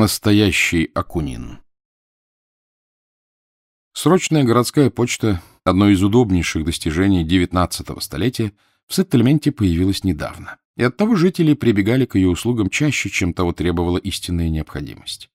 Настоящий Акунин Срочная городская почта, одно из удобнейших достижений XIX столетия, в сеттельменте появилась недавно, и оттого жители прибегали к ее услугам чаще, чем того требовала истинная необходимость.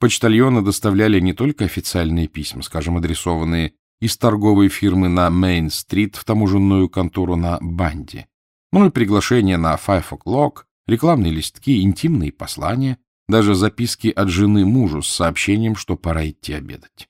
Почтальоны доставляли не только официальные письма, скажем, адресованные из торговой фирмы на Мейн-стрит в таможенную контору на Банди, но и приглашения на Five O'Clock, рекламные листки, интимные послания, даже записки от жены мужу с сообщением, что пора идти обедать.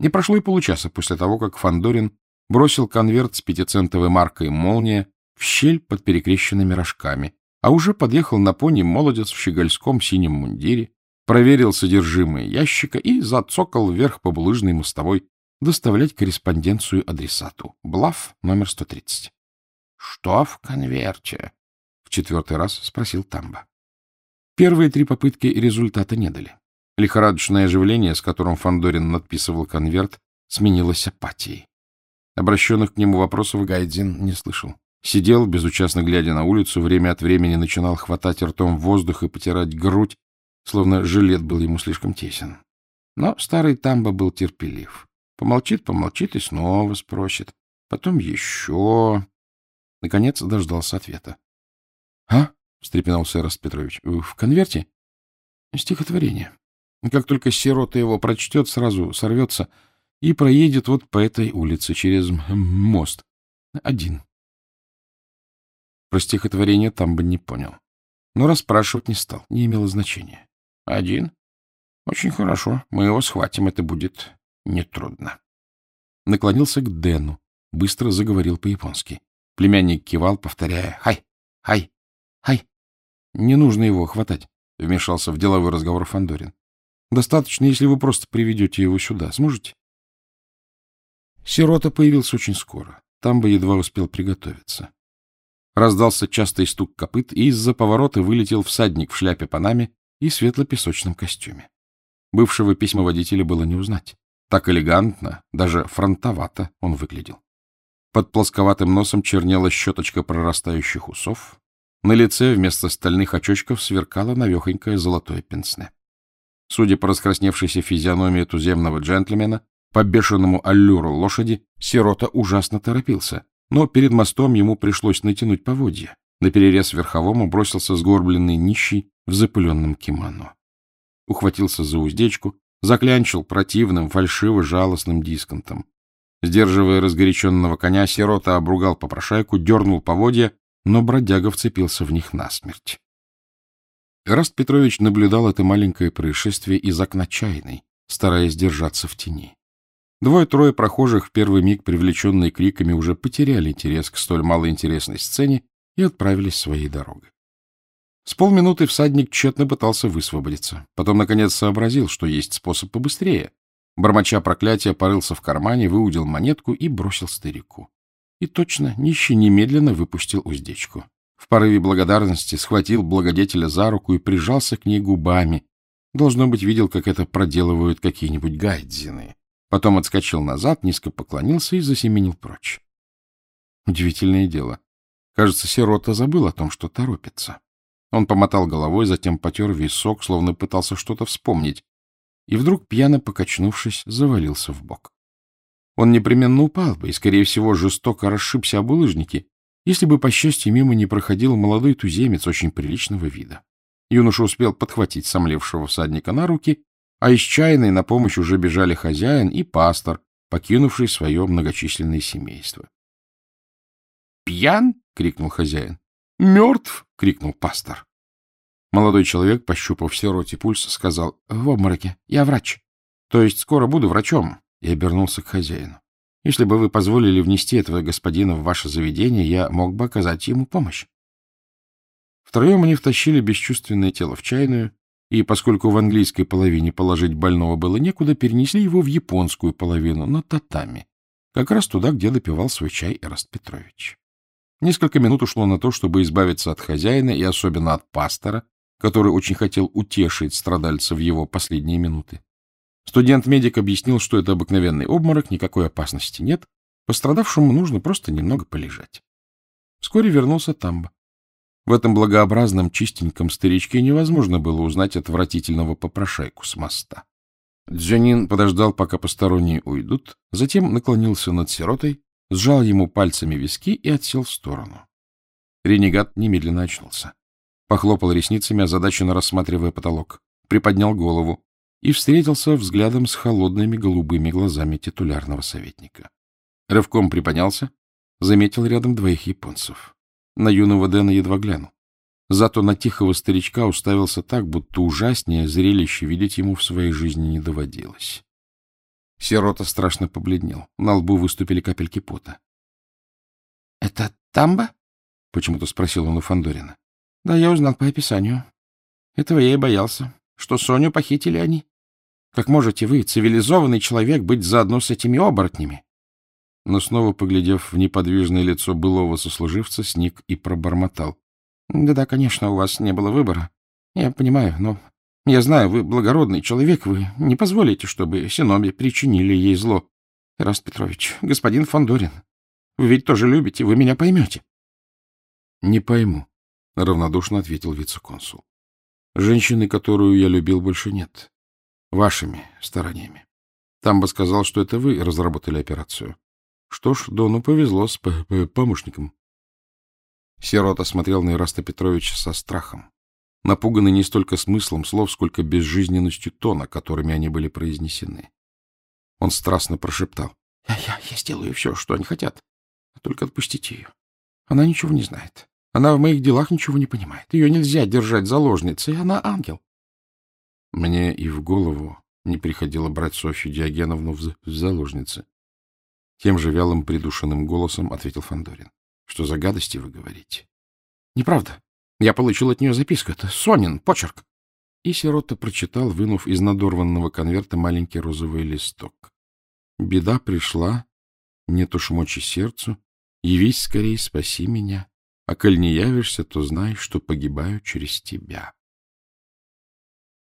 Не прошло и получаса после того, как Фандорин бросил конверт с пятицентовой маркой «Молния» в щель под перекрещенными рожками, а уже подъехал на пони молодец в щегольском синем мундире, проверил содержимое ящика и зацокал вверх по булыжной мостовой доставлять корреспонденцию адресату. Блав номер 130. — Что в конверте? — в четвертый раз спросил Тамба. Первые три попытки результата не дали. Лихорадочное оживление, с которым Фандорин надписывал конверт, сменилось апатией. Обращенных к нему вопросов Гайдзин не слышал. Сидел, безучастно глядя на улицу, время от времени начинал хватать ртом воздух и потирать грудь, словно жилет был ему слишком тесен. Но старый Тамба был терпелив. Помолчит, помолчит и снова спросит. Потом еще... Наконец дождался ответа. — А? Встрепенулся Эраст Петрович. — В конверте? — Стихотворение. Как только сирота его прочтет, сразу сорвется и проедет вот по этой улице через мост. Один. Про стихотворение там бы не понял. Но расспрашивать не стал, не имело значения. — Один? Очень хорошо. Мы его схватим, это будет нетрудно. Наклонился к Дэну, быстро заговорил по-японски. Племянник кивал, повторяя «Хай! Хай! Хай!» Не нужно его хватать, — вмешался в деловой разговор Фандорин. Достаточно, если вы просто приведете его сюда. Сможете? Сирота появился очень скоро. Там бы едва успел приготовиться. Раздался частый стук копыт, и из-за поворота вылетел всадник в шляпе панаме и светло-песочном костюме. Бывшего письмоводителя было не узнать. Так элегантно, даже фронтовато он выглядел. Под плосковатым носом чернела щеточка прорастающих усов, на лице вместо стальных очочков сверкало навехонькое золотое пенсне. Судя по раскрасневшейся физиономии туземного джентльмена, по бешеному аллюру лошади, сирота ужасно торопился, но перед мостом ему пришлось натянуть поводья. На перерез верховому бросился сгорбленный нищий в запыленном кимоно. Ухватился за уздечку, заклянчил противным, фальшиво-жалостным дисконтом. Сдерживая разгоряченного коня, сирота обругал попрошайку, дернул поводья но бродяга вцепился в них насмерть. Раст Петрович наблюдал это маленькое происшествие из окна чайной, стараясь держаться в тени. Двое-трое прохожих, в первый миг привлеченные криками, уже потеряли интерес к столь малоинтересной сцене и отправились своей дорогой. С полминуты всадник тщетно пытался высвободиться. Потом, наконец, сообразил, что есть способ побыстрее. Бормоча проклятия, порылся в кармане, выудил монетку и бросил старику. И точно, нищий немедленно выпустил уздечку. В порыве благодарности схватил благодетеля за руку и прижался к ней губами. Должно быть, видел, как это проделывают какие-нибудь гайдзины. Потом отскочил назад, низко поклонился и засеменил прочь. Удивительное дело. Кажется, сирота забыл о том, что торопится. Он помотал головой, затем потер висок, словно пытался что-то вспомнить, и вдруг, пьяно покачнувшись, завалился в бок. Он непременно упал бы и, скорее всего, жестоко расшибся об улыжнике, если бы, по счастью, мимо не проходил молодой туземец очень приличного вида. Юноша успел подхватить сомлевшего всадника на руки, а из чайной на помощь уже бежали хозяин и пастор, покинувший свое многочисленное семейство. «Пьян?» — крикнул хозяин. «Мертв!» — крикнул пастор. Молодой человек, пощупав сироте пульс, сказал, — В обмороке. Я врач. То есть скоро буду врачом и обернулся к хозяину. Если бы вы позволили внести этого господина в ваше заведение, я мог бы оказать ему помощь. Втроем они втащили бесчувственное тело в чайную, и, поскольку в английской половине положить больного было некуда, перенесли его в японскую половину, на татами, как раз туда, где допивал свой чай Эраст Петрович. Несколько минут ушло на то, чтобы избавиться от хозяина и особенно от пастора, который очень хотел утешить страдальца в его последние минуты. Студент-медик объяснил, что это обыкновенный обморок, никакой опасности нет, пострадавшему нужно просто немного полежать. Вскоре вернулся Тамба. В этом благообразном, чистеньком старичке невозможно было узнать отвратительного попрошайку с моста. Джанин подождал, пока посторонние уйдут, затем наклонился над сиротой, сжал ему пальцами виски и отсел в сторону. Ренегат немедленно очнулся. Похлопал ресницами, озадаченно рассматривая потолок, приподнял голову и встретился взглядом с холодными голубыми глазами титулярного советника. Рывком приподнялся, заметил рядом двоих японцев. На юного Дэна едва глянул. Зато на тихого старичка уставился так, будто ужаснее зрелище видеть ему в своей жизни не доводилось. Сирота страшно побледнел. На лбу выступили капельки пота. — Это Тамба? — почему-то спросил он у Фандорина. Да, я узнал по описанию. Этого я и боялся. Что Соню похитили они? Как можете вы, цивилизованный человек, быть заодно с этими оборотнями? но снова, поглядев в неподвижное лицо былого сослуживца, сник и пробормотал. Да — Да-да, конечно, у вас не было выбора. Я понимаю, но я знаю, вы благородный человек, вы не позволите, чтобы Синоби причинили ей зло. Раст Петрович, господин Фандорин, вы ведь тоже любите, вы меня поймете. — Не пойму, — равнодушно ответил вице-консул. — Женщины, которую я любил, больше нет. Вашими стараниями. Там бы сказал, что это вы разработали операцию. Что ж, Дону повезло с помощником. Сирота смотрел на Ираста Петровича со страхом, напуганный не столько смыслом слов, сколько безжизненностью тона, которыми они были произнесены. Он страстно прошептал. «Я, — я, я сделаю все, что они хотят. Только отпустите ее. Она ничего не знает. Она в моих делах ничего не понимает. Ее нельзя держать заложницей. Она ангел. Мне и в голову не приходило брать Софью Диогеновну в, заложницы. Тем же вялым придушенным голосом ответил Фандорин. Что за гадости вы говорите? — Неправда. Я получил от нее записку. Это Сонин, почерк. И сирота прочитал, вынув из надорванного конверта маленький розовый листок. Беда пришла, нет уж сердцу. Явись скорей, спаси меня. А коль не явишься, то знай, что погибаю через тебя.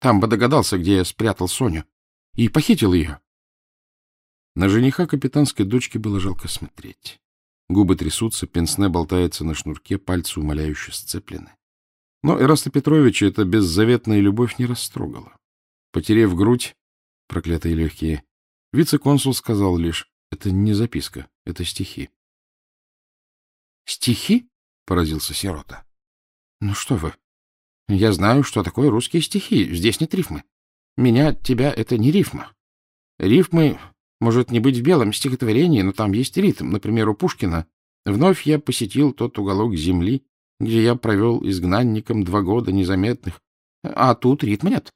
Там бы догадался, где я спрятал Соню, и похитил ее. На жениха капитанской дочки было жалко смотреть. Губы трясутся, пенсне болтается на шнурке, пальцы умоляюще сцеплены. Но Эраста Петровича эта беззаветная любовь не растрогала. Потерев грудь, проклятые легкие, вице-консул сказал лишь, это не записка, это стихи. — Стихи? — поразился сирота. — Ну что вы, я знаю, что такое русские стихи, здесь нет рифмы. Меня, тебя — это не рифма. Рифмы может не быть в белом стихотворении, но там есть ритм. Например, у Пушкина «Вновь я посетил тот уголок земли, где я провел изгнанником два года незаметных, а тут ритма нет».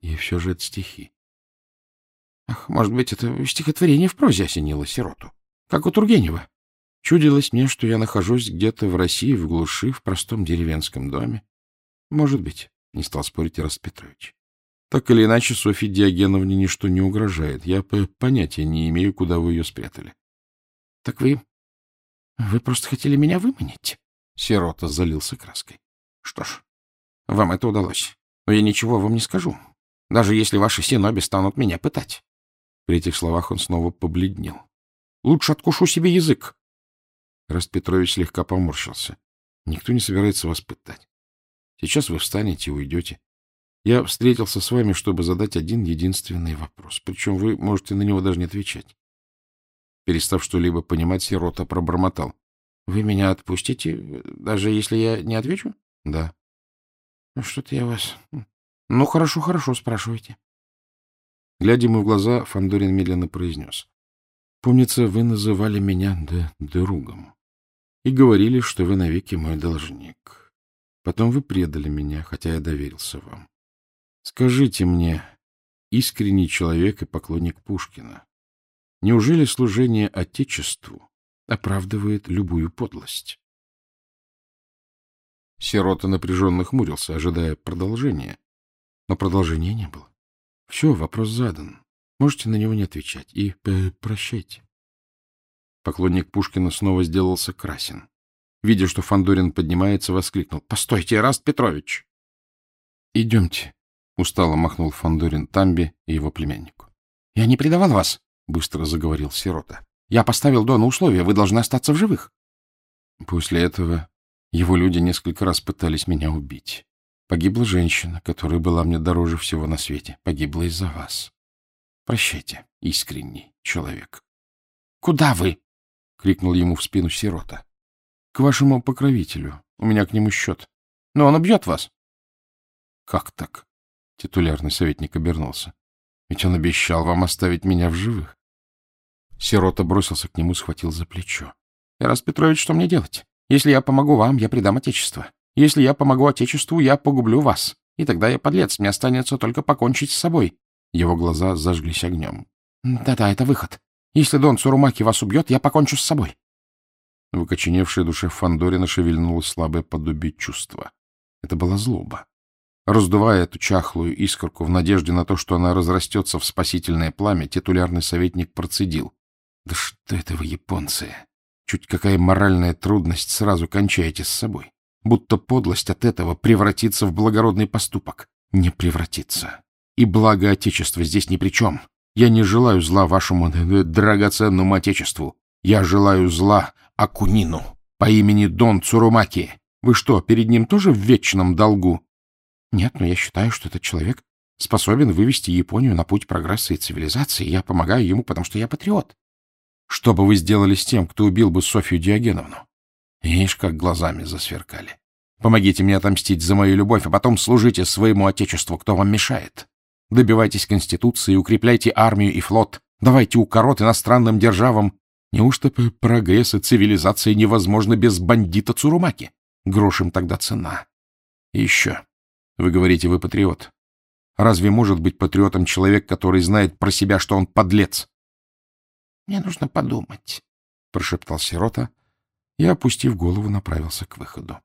И все же это стихи. Ах, может быть, это стихотворение в прозе осенило сироту, как у Тургенева. Чудилось мне, что я нахожусь где-то в России, в глуши, в простом деревенском доме. Может быть, не стал спорить Ирас Петрович. Так или иначе, Софье Диогеновне ничто не угрожает. Я понятия не имею, куда вы ее спрятали. — Так вы... вы просто хотели меня выманить? Сирота залился краской. — Что ж, вам это удалось. Но я ничего вам не скажу, даже если ваши синоби станут меня пытать. При этих словах он снова побледнел. — Лучше откушу себе язык. Раст Петрович слегка поморщился. — Никто не собирается вас пытать. Сейчас вы встанете и уйдете. Я встретился с вами, чтобы задать один единственный вопрос. Причем вы можете на него даже не отвечать. Перестав что-либо понимать, сирота пробормотал. — Вы меня отпустите, даже если я не отвечу? — Да. Ну, — Что-то я вас... Ну, хорошо, хорошо, спрашивайте. Глядя ему в глаза, Фандорин медленно произнес. — Помнится, вы называли меня д другом и говорили, что вы навеки мой должник. Потом вы предали меня, хотя я доверился вам. Скажите мне, искренний человек и поклонник Пушкина, неужели служение Отечеству оправдывает любую подлость? Сирота напряженно хмурился, ожидая продолжения. Но продолжения не было. Все, вопрос задан. Можете на него не отвечать. И прощайте. Поклонник Пушкина снова сделался красен. Видя, что Фандорин поднимается, воскликнул. — Постойте, Раст Петрович! — Идемте, Устало махнул Фандорин Тамби и его племяннику. — Я не предавал вас, — быстро заговорил сирота. — Я поставил Дону условия, вы должны остаться в живых. После этого Его люди несколько раз пытались меня убить. Погибла женщина, которая была мне дороже всего на свете. Погибла из-за вас. Прощайте, искренний человек. — Куда вы? — крикнул ему в спину сирота. — К вашему покровителю. У меня к нему счет. Но он убьет вас. — Как так? — титулярный советник обернулся. — Ведь он обещал вам оставить меня в живых. Сирота бросился к нему, схватил за плечо. — Ирас Петрович, что мне делать? Если я помогу вам, я предам Отечество. Если я помогу Отечеству, я погублю вас. И тогда я подлец, мне останется только покончить с собой. Его глаза зажглись огнем. Да-да, это выход. Если Дон Цурумаки вас убьет, я покончу с собой. В окоченевшей душе Фандорина шевельнулось слабое подобие чувства. Это была злоба. Раздувая эту чахлую искорку в надежде на то, что она разрастется в спасительное пламя, титулярный советник процедил. Да что это вы, японцы? Чуть какая моральная трудность, сразу кончаете с собой. Будто подлость от этого превратится в благородный поступок. Не превратится. И благо Отечества здесь ни при чем. Я не желаю зла вашему драгоценному Отечеству. Я желаю зла Акунину по имени Дон Цурумаки. Вы что, перед ним тоже в вечном долгу? Нет, но я считаю, что этот человек способен вывести Японию на путь прогресса и цивилизации. Я помогаю ему, потому что я патриот. Что бы вы сделали с тем, кто убил бы Софью Диогеновну? Ишь, как глазами засверкали. Помогите мне отомстить за мою любовь, а потом служите своему отечеству, кто вам мешает. Добивайтесь Конституции, укрепляйте армию и флот, давайте укорот иностранным державам. Неужто прогресс и цивилизация невозможны без бандита Цурумаки? Грош им тогда цена. Еще. Вы говорите, вы патриот. Разве может быть патриотом человек, который знает про себя, что он подлец? Мне нужно подумать, — прошептал сирота и, опустив голову, направился к выходу.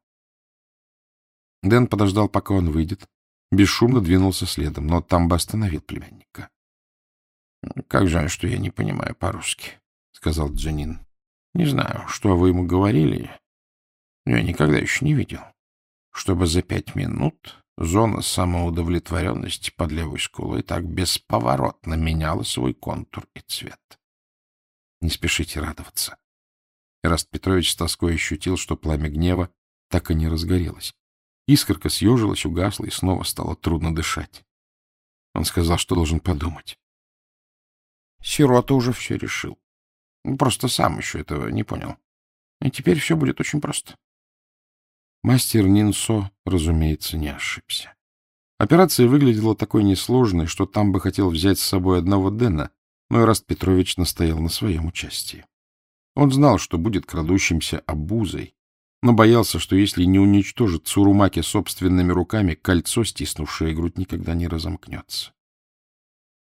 Дэн подождал, пока он выйдет, бесшумно двинулся следом, но там бы остановил племянника. — Как жаль, что я не понимаю по-русски, — сказал Джанин. — Не знаю, что вы ему говорили, но я никогда еще не видел, чтобы за пять минут зона самоудовлетворенности под левой скулой так бесповоротно меняла свой контур и цвет. Не спешите радоваться. Эраст Петрович с тоской ощутил, что пламя гнева так и не разгорелось. Искорка съежилась, угасла, и снова стало трудно дышать. Он сказал, что должен подумать. Сирота уже все решил. Просто сам еще этого не понял. И теперь все будет очень просто. Мастер Нинсо, разумеется, не ошибся. Операция выглядела такой несложной, что там бы хотел взять с собой одного Дэна, но Ираст Петрович настоял на своем участии. Он знал, что будет крадущимся обузой, но боялся, что если не уничтожит Цурумаки собственными руками, кольцо, стиснувшее грудь, никогда не разомкнется.